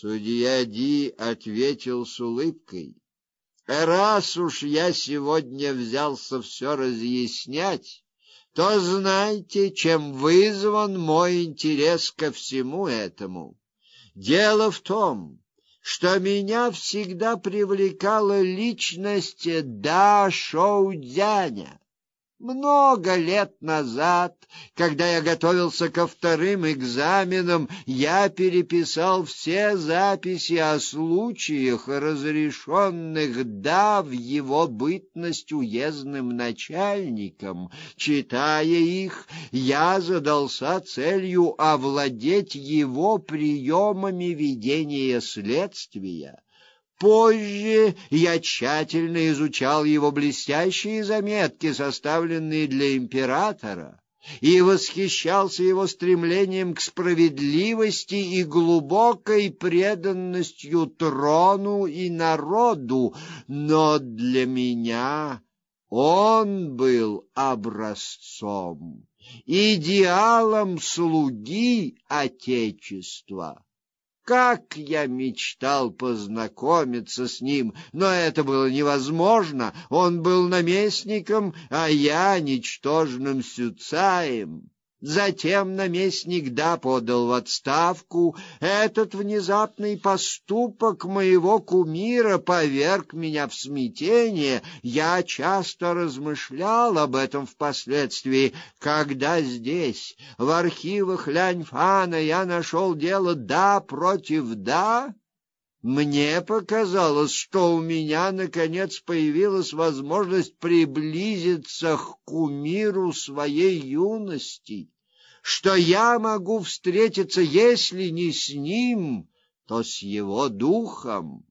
Судья Ди ответил с улыбкой: "Раз уж я сегодня взялся все разъяснять, то знайте, чем вызван мой интерес ко всему этому. Дело в том, что меня всегда привлекала личность Да Шоудяня. Много лет назад, когда я готовился ко вторым экзаменам, я переписал все записи о случаях, разрешенных да в его бытность уездным начальником. Читая их, я задался целью овладеть его приемами ведения следствия. Позже я тщательно изучал его блестящие заметки, составленные для императора, и восхищался его стремлением к справедливости и глубокой преданностью трону и народу, но для меня он был образцом, идеалом слуги отечества. Как я мечтал познакомиться с ним, но это было невозможно. Он был наместником, а я ничтожным сюцаем. Затем наместник да подал в отставку. Этот внезапный поступок моего кумира поверг меня в смятение. Я часто размышлял об этом впоследствии, когда здесь, в архивах Ляньфана, я нашел дело да против да. Мне показалось, что у меня наконец появилась возможность приблизиться к кумиру своей юности что я могу встретиться, если не с ним, то с его духом.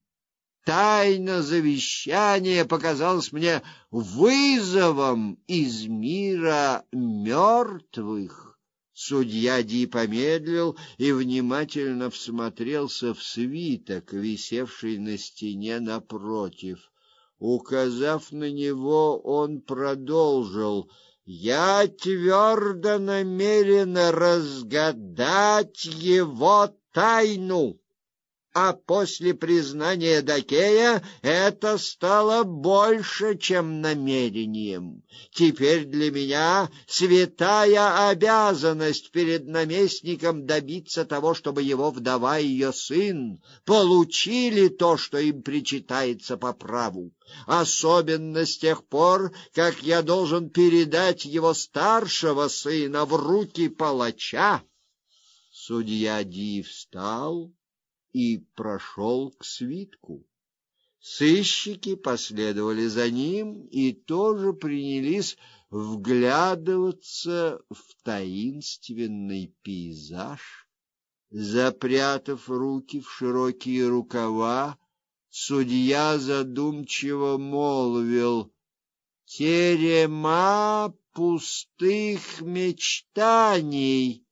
Тайна завещания показалась мне вызовом из мира мертвых. Судья Ди помедлил и внимательно всмотрелся в свиток, висевший на стене напротив. Указав на него, он продолжил — я твердо намерен разгадать его тайну. А после признания Дакея это стало больше, чем намерением. Теперь для меня святая обязанность перед наместником добиться того, чтобы его вдова и ее сын получили то, что им причитается по праву. Особенно с тех пор, как я должен передать его старшего сына в руки палача. Судья Ди встал и прошел к свитку. Сыщики последовали за ним и тоже принялись вглядываться в таинственный пейзаж. Запрятав руки в широкие рукава, судья задумчиво молвил: "Терема пустых мечтаний".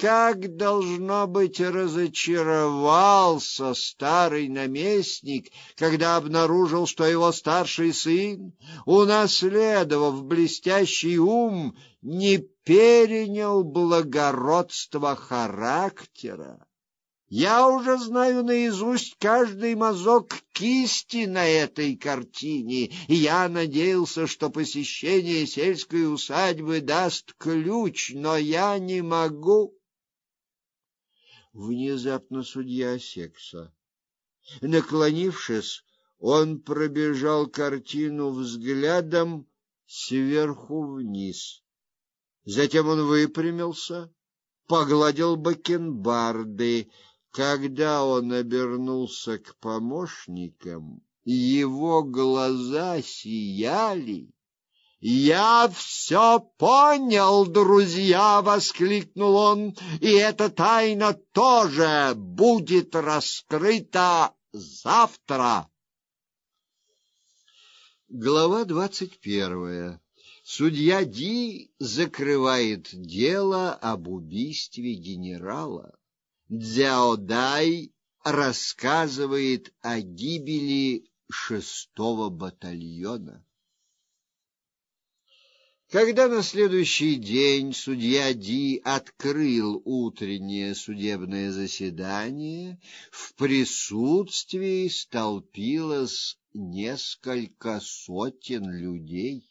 Как должно быть разочаровался старый наместник, когда обнаружил, что его старший сын, унаследовав блестящий ум, не перенял благородство характера. Я уже знаю наизусть каждый мазок кисти на этой картине, и я надеялся, что посещение сельской усадьбы даст ключ, но я не могу. Внезапно судья осекся. Наклонившись, он пробежал картину взглядом сверху вниз. Затем он выпрямился, погладил бакенбарды. Когда он обернулся к помощникам, его глаза сияли. «Я все понял, друзья!» — воскликнул он. «И эта тайна тоже будет раскрыта завтра!» Глава двадцать первая. Судья Ди закрывает дело об убийстве генерала. Дзяодай рассказывает о гибели шестого батальона. Когда на следующий день судья Ди открыл утреннее судебное заседание, в присутствии столпилось несколько сотен людей.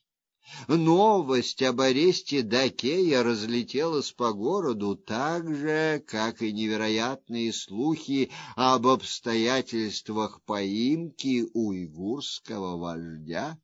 Новость об аресте Дакея разлетелась по городу так же, как и невероятные слухи об обстоятельствах поимки уйгурского вождя.